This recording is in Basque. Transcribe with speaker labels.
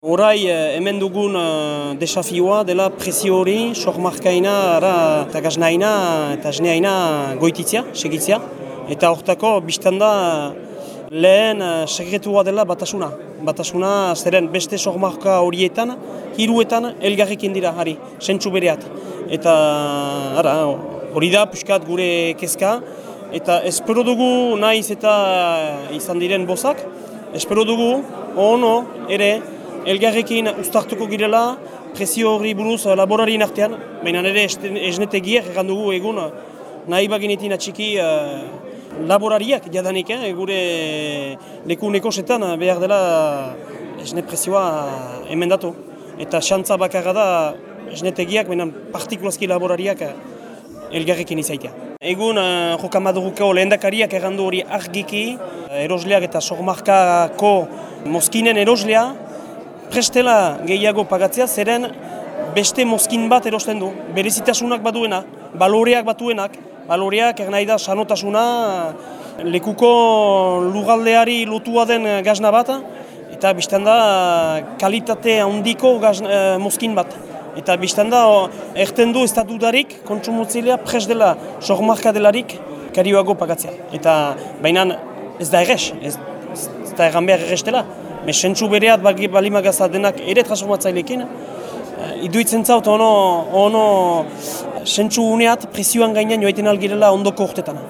Speaker 1: Horai eh, hemen dugun uh, desafioa dela presio hori, sok markaina, ara, eta gaznaina, eta jneaina goititzia, segitzia. Eta hortako, biztan da, lehen uh, sekretua dela batasuna. Batasuna, zeren beste sok marka horietan, hiruetan elgarrekin dira, hari, sentsu bereat. Eta, ara, hori da, puskat gure kezka. Eta espero dugu naiz eta izan diren bozak, espero dugu, ono, ere, elgarrekin ustartuko girela, presio horri buruz laborarien artean, baina nire esnetegiak egan dugu egun nahi baginetin atxiki uh, laborariak jadanik, eh, gure leku nekosetan behar dela esne presioa emendatu. Eta xantza bakarra da esnetegiak, baina partikulazki laborariak elgarrekin izaitea. Egun uh, jokamaduruko lehendakariak errandu hori argiki, erosleak eta sormarkako moskinen eroslea, prestela gehiago pagatzea, zeren beste mozkin bat erosten du, berezitasunak baduena, baloreak batuenak, baloreak nahi da sanotasuna, lekuko lugaldeari lotua den gazna bat, eta biztan da kalitate handiko gazna, e, mozkin bat. Eta biztan da, erten du estatudarik, kontsumotzilea prest dela, sormarka delarik, karioago pagatzea. Eta baina ez da errez, ez, ez da erran behar errez dela. Me sentzu bereat balimagaza denak ere transformatzailekin, uh, iduitzen zaut ono, ono sentzu uneat presioan gainean joaiten algirela ondoko urtetan.